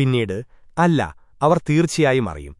പിന്നീട് അല്ല അവർ തീർച്ചയായും അറിയും.